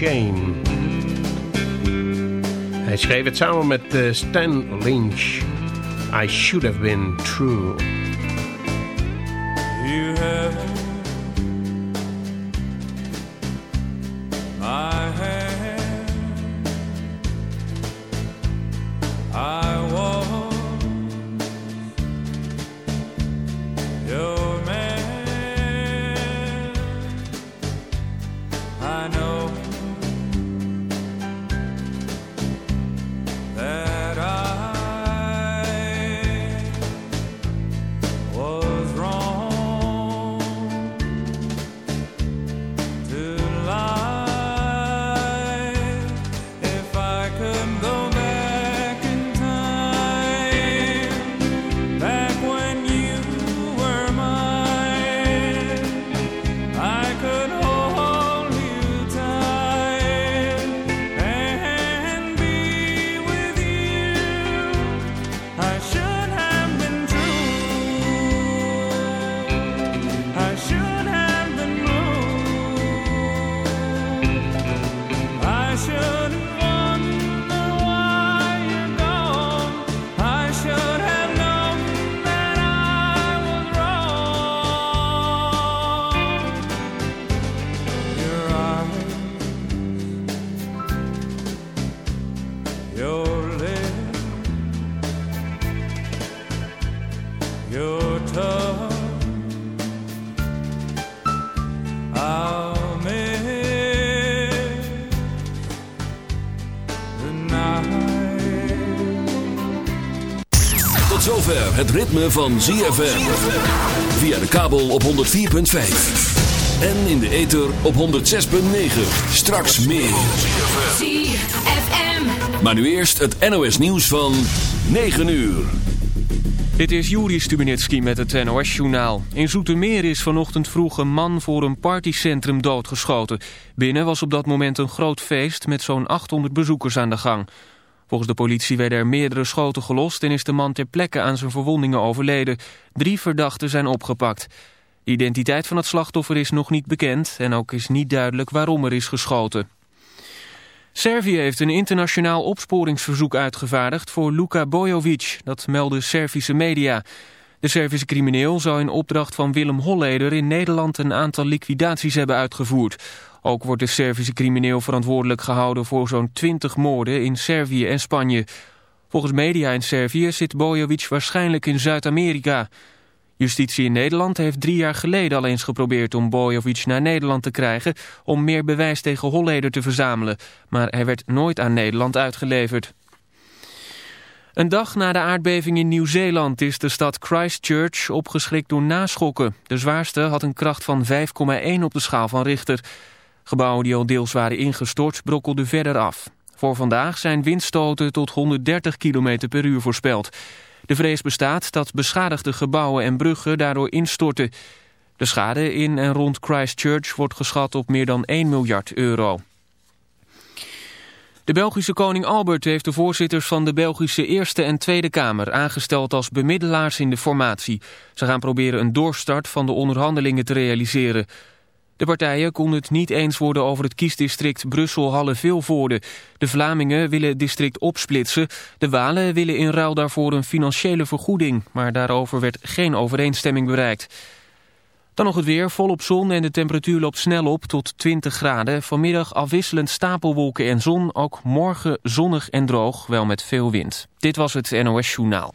Shame. Hij schreef het samen met uh, Stan Lynch. I should have been true. Het ritme van ZFM. Via de kabel op 104.5. En in de ether op 106.9. Straks meer. ZFM. Maar nu eerst het NOS nieuws van 9 uur. Dit is Juri Stubenitski met het NOS-journaal. In Zoetermeer is vanochtend vroeg een man voor een partycentrum doodgeschoten. Binnen was op dat moment een groot feest met zo'n 800 bezoekers aan de gang. Volgens de politie werden er meerdere schoten gelost... en is de man ter plekke aan zijn verwondingen overleden. Drie verdachten zijn opgepakt. De identiteit van het slachtoffer is nog niet bekend... en ook is niet duidelijk waarom er is geschoten. Servië heeft een internationaal opsporingsverzoek uitgevaardigd voor Luka Bojovic, dat melden Servische media. De Servische crimineel zou in opdracht van Willem Holleder in Nederland een aantal liquidaties hebben uitgevoerd. Ook wordt de Servische crimineel verantwoordelijk gehouden voor zo'n 20 moorden in Servië en Spanje. Volgens media in Servië zit Bojovic waarschijnlijk in Zuid-Amerika. Justitie in Nederland heeft drie jaar geleden al eens geprobeerd om Bojovic naar Nederland te krijgen om meer bewijs tegen Holleder te verzamelen. Maar hij werd nooit aan Nederland uitgeleverd. Een dag na de aardbeving in Nieuw-Zeeland is de stad Christchurch opgeschrikt door naschokken. De zwaarste had een kracht van 5,1 op de schaal van Richter. Gebouwen die al deels waren ingestort brokkelden verder af. Voor vandaag zijn windstoten tot 130 km per uur voorspeld. De vrees bestaat dat beschadigde gebouwen en bruggen daardoor instorten. De schade in en rond Christchurch wordt geschat op meer dan 1 miljard euro. De Belgische koning Albert heeft de voorzitters van de Belgische Eerste en Tweede Kamer aangesteld als bemiddelaars in de formatie. Ze gaan proberen een doorstart van de onderhandelingen te realiseren. De partijen konden het niet eens worden over het kiesdistrict Brussel-Halle-Vilvoorde. De Vlamingen willen het district opsplitsen. De Walen willen in ruil daarvoor een financiële vergoeding. Maar daarover werd geen overeenstemming bereikt. Dan nog het weer, volop zon en de temperatuur loopt snel op tot 20 graden. Vanmiddag afwisselend stapelwolken en zon. Ook morgen zonnig en droog, wel met veel wind. Dit was het NOS Journaal.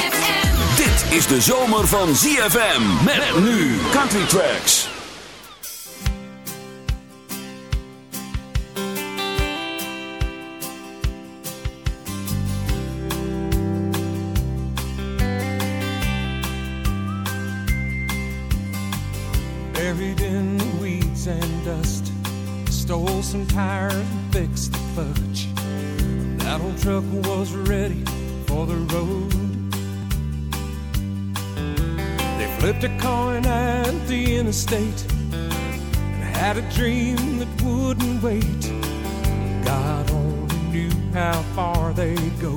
Is de zomer van ZFM. Met nu Country Tracks. Buried in the weeds and dust. Stole some tires and fixed the fudge. That old truck was ready for the road. Flipped a coin at the interstate and had a dream that wouldn't wait. God only knew how far they'd go.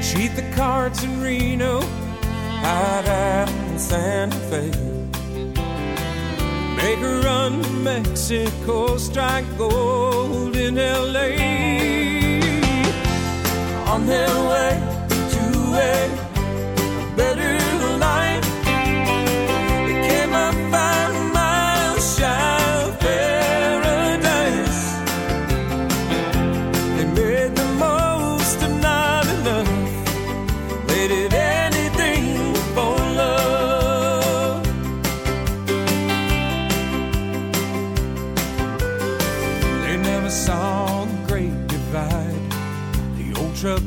Cheat the cards in Reno hide out in Santa Fe. Make a run to Mexico, strike gold in LA. On their way to a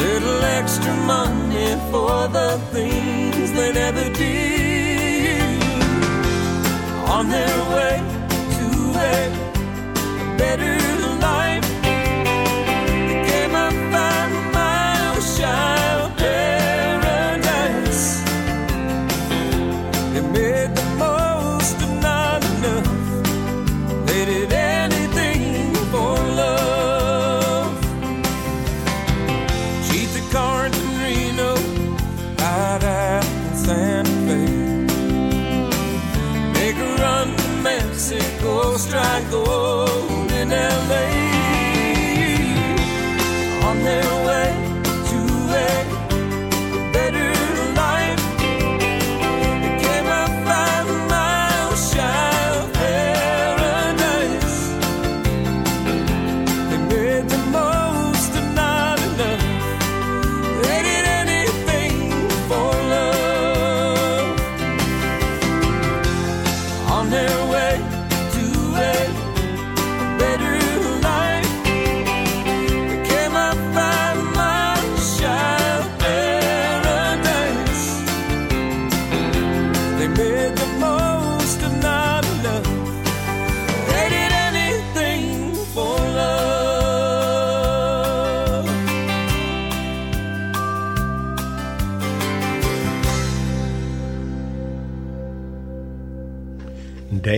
little extra money for the things they never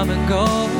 come and go,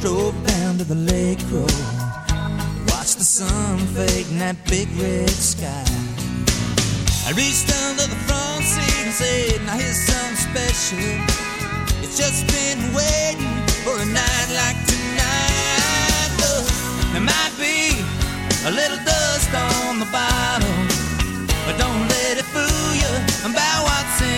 drove down to the lake road. Watched the sun fade in that big red sky. I reached under the front seat and said, Now here's something special. It's just been waiting for a night like tonight. There might be a little dust on the bottom, but don't let it fool you about what's inside.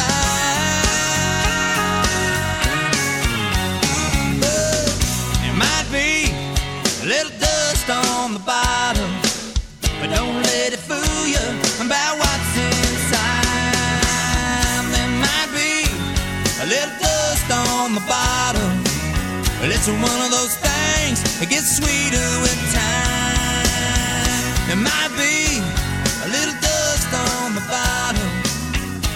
it's one of those things that gets sweeter with time. There might be a little dust on the bottom,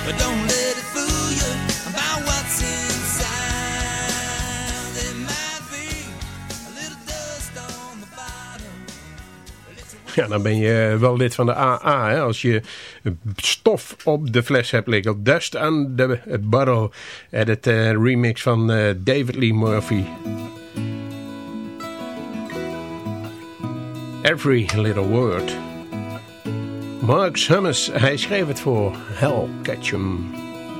but don't let it fool you about what's inside. There might be a little dust on the bottom. Ja, dan ben je wel lid van de AA. Hè? Als je stof op de fles hebt liggen. Dust on the Bottle. Edit uh, remix van uh, David Lee Murphy. Every Little Word. Mark Summers, hij schreef het voor Hal Ketchum.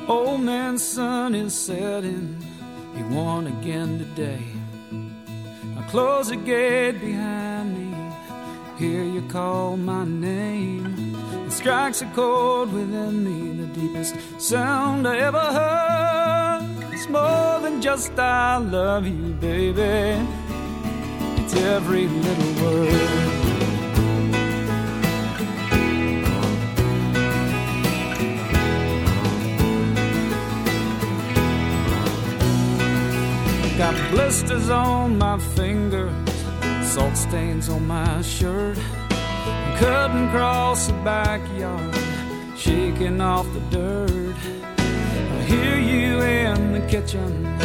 Old man's sun is setting. He won again today. I close the gate behind me. Hear you call my name. It strikes a chord within me, the deepest sound I ever heard. It's more than just I love you, baby. It's every little word. Got blisters on my fingers, salt stains on my shirt. Cutting across the backyard, shaking off the dirt. I hear you in the kitchen,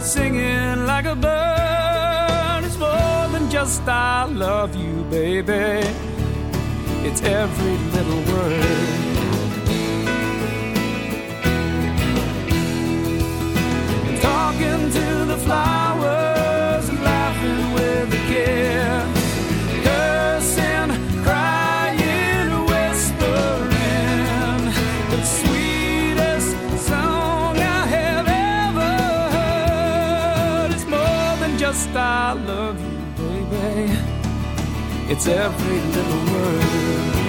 singing like a bird. It's more than just I love you, baby. It's every little word. talking to the flowers and laughing with the kids, cursing, crying, whispering the sweetest song I have ever heard. It's more than just I love you, baby. It's every little word.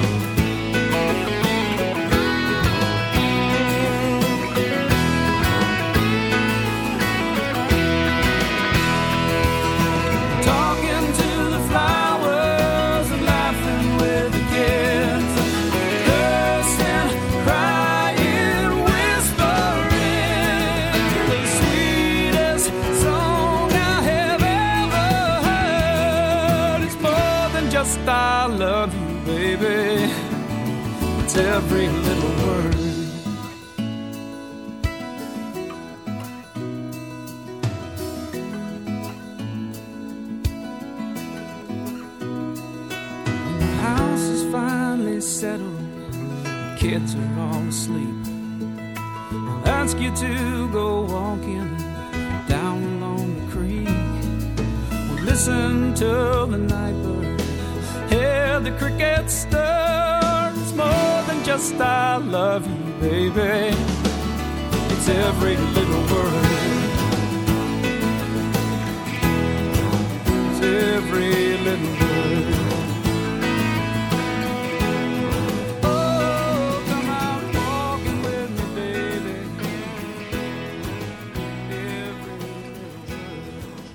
every little word. The house is finally settled, kids are all asleep. I'll ask you to go walking down along the creek. We'll listen to just I love you, baby. It's every little word. It's oh, every little word.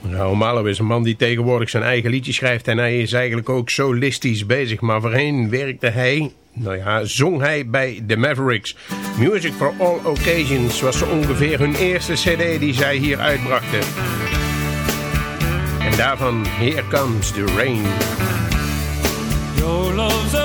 Nou, Malo is een man die tegenwoordig zijn eigen liedje schrijft en hij is eigenlijk ook solistisch bezig. Maar voorheen werkte hij nou ja, zong hij bij The Mavericks. Music for All Occasions was zo ongeveer hun eerste cd die zij hier uitbrachten. En daarvan Here Comes the Rain. Your love's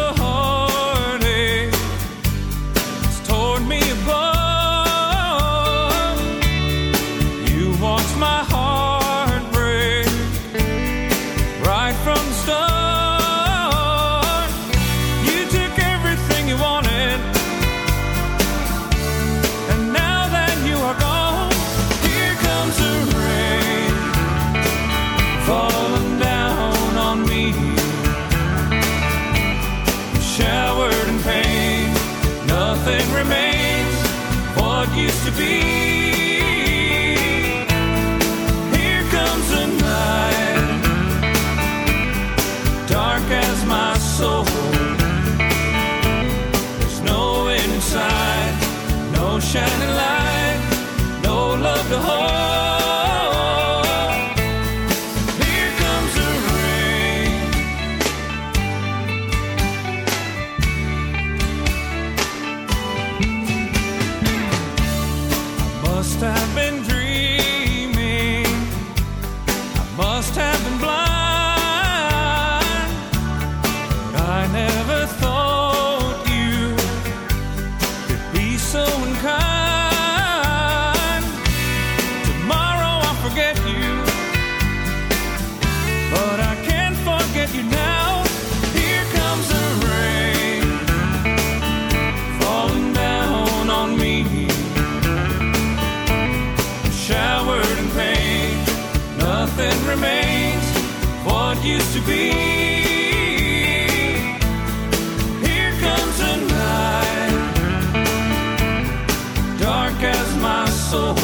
As my soul.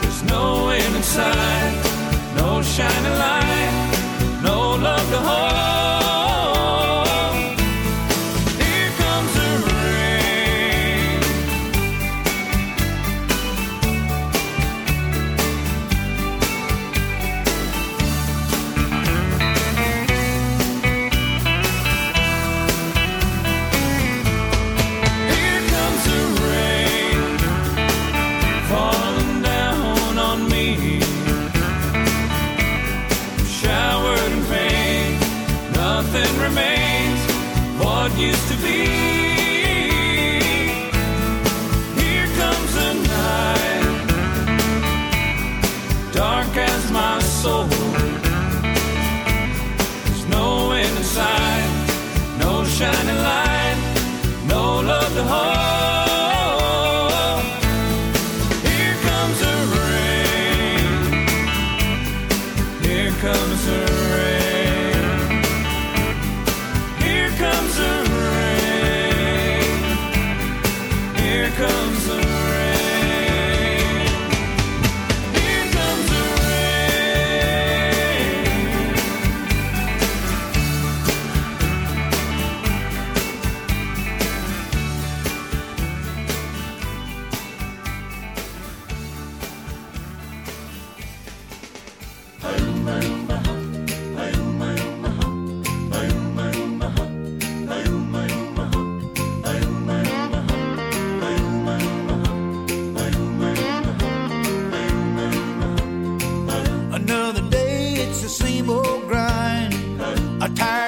There's no end in sight, no shining light. tired.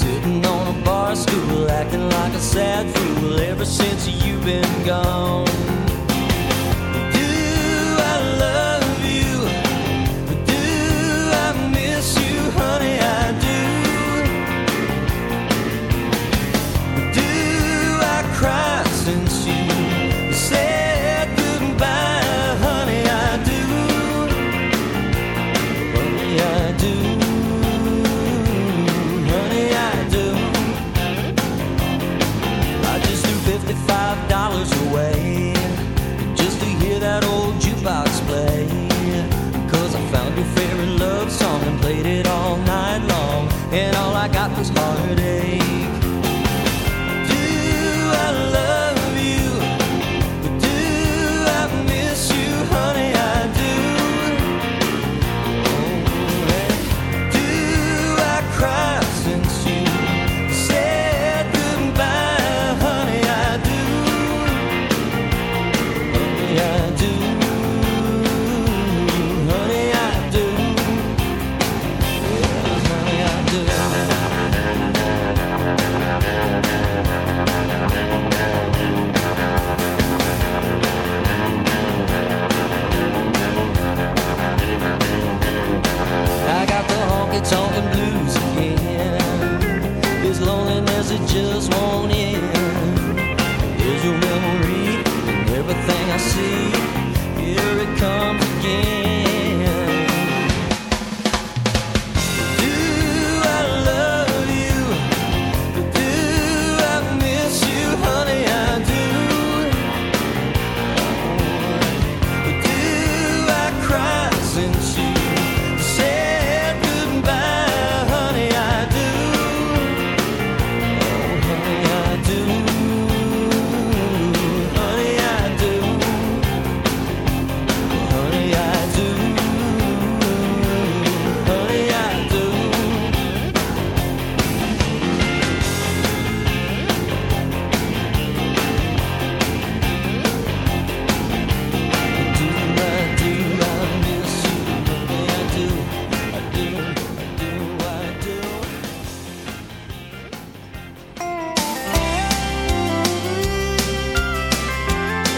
Sitting on a bar stool, acting like a sad fool ever since you've been gone.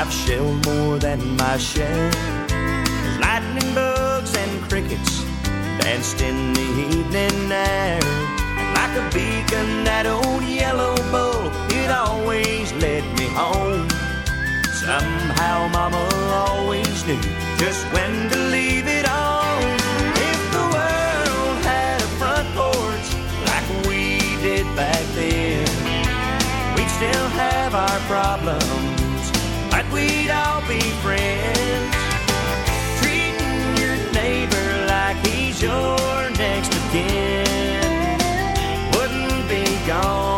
I've shelled more than my share. Lightning bugs and crickets danced in the evening air. And like a beacon, that old yellow bull, it always led me home. Somehow Mama always knew just when to leave it on. If the world had a front porch like we did back then, we'd still have our problems, we'd all be friends. Treating your neighbor like he's your next kin wouldn't be gone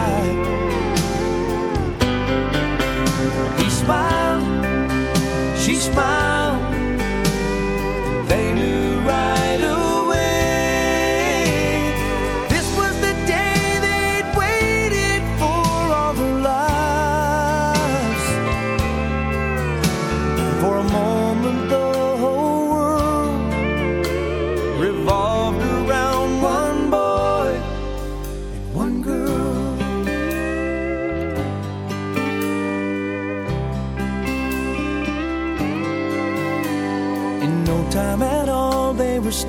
She smiled, they knew right away. This was the day they'd waited for all their lives. For a moment, the whole world revolved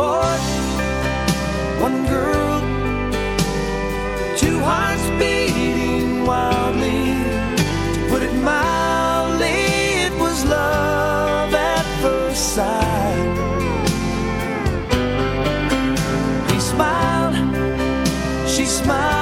boy, one girl, two hearts beating wildly. To put it mildly, it was love at first sight. He smiled, she smiled,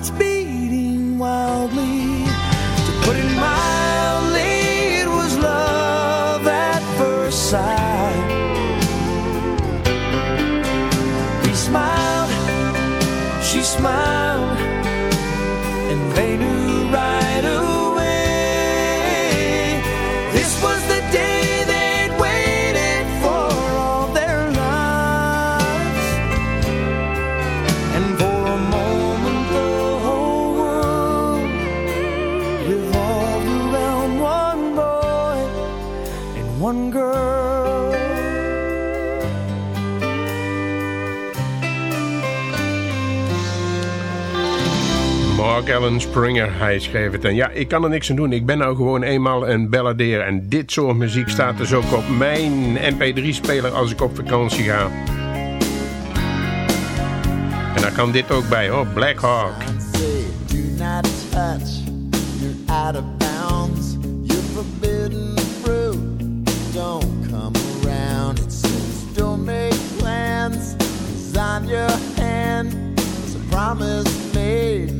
hearts beating wildly. To put it mildly, it was love at first sight. He smiled, she smiled, Allen Springer, hij schreef het. En ja, ik kan er niks aan doen. Ik ben nou gewoon eenmaal een balladeer. En dit soort muziek staat dus ook op mijn mp3-speler als ik op vakantie ga. En daar kan dit ook bij hoor, Black Hawk. promise made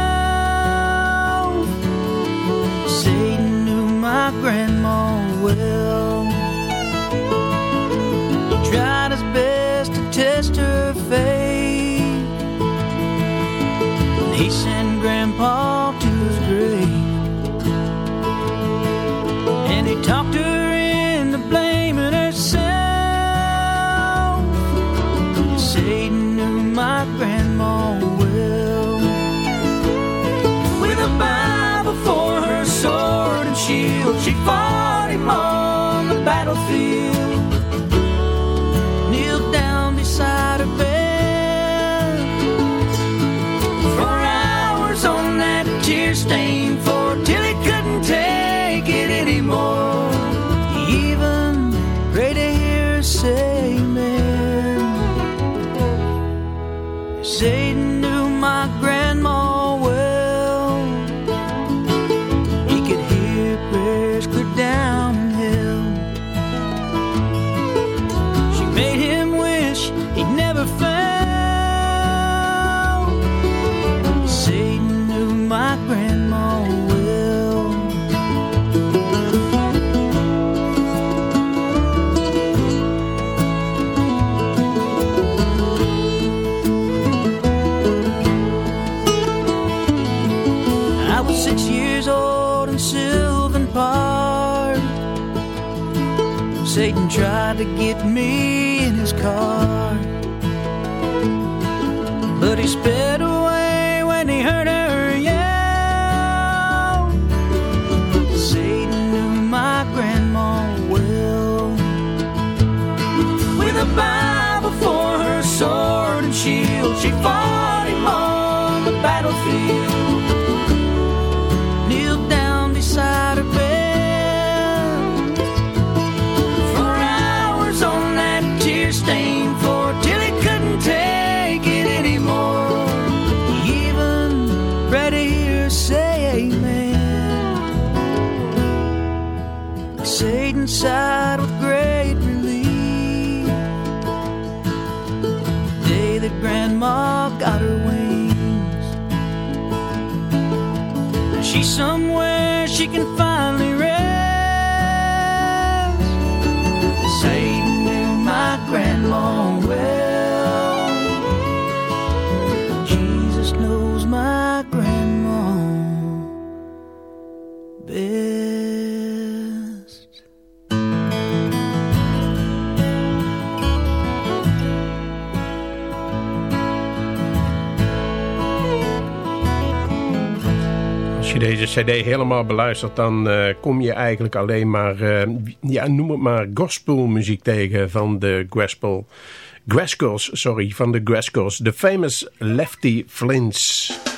grandma will. to get me she can cd helemaal beluistert... dan eh, kom je eigenlijk alleen maar, uh, ja, noem het maar gospelmuziek tegen van de gospel... Grass sorry, van de Grass de famous Lefty Flints.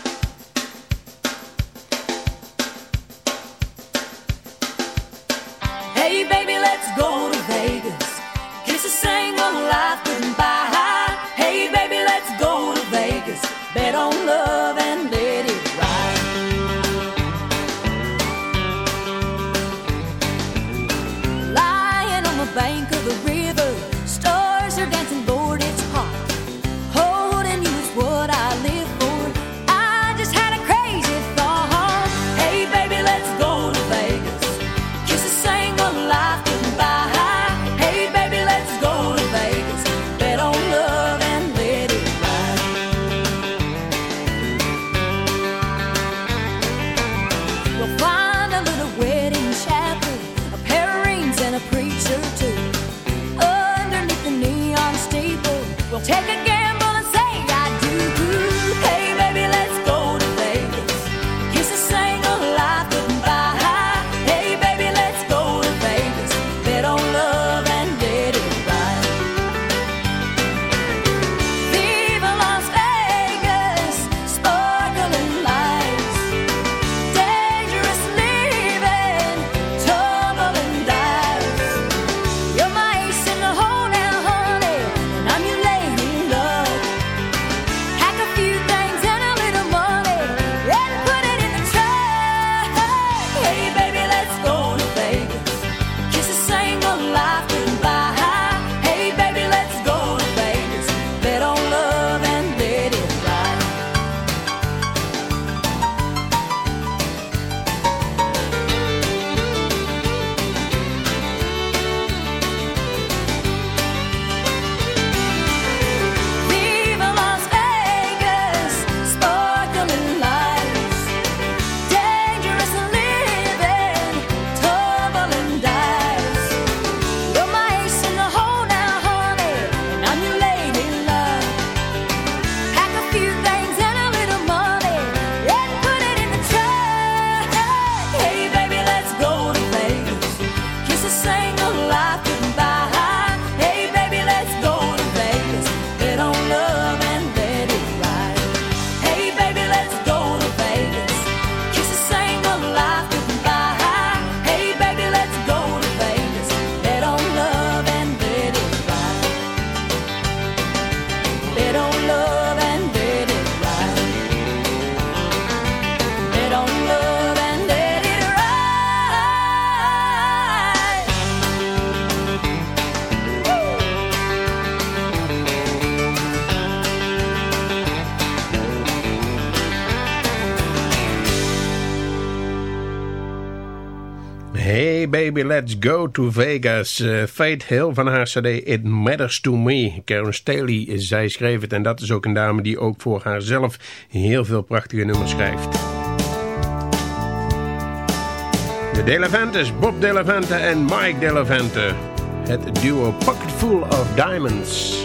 Let's Go to Vegas. Eh, Fate Hill van haar cd It Matters to Me. Karen Staley, zij schreef het en dat is ook een dame die ook voor haarzelf heel veel prachtige nummers schrijft. De Delevantes, Bob Delevante en Mike Delevante, Het duo Pocketful of Diamonds.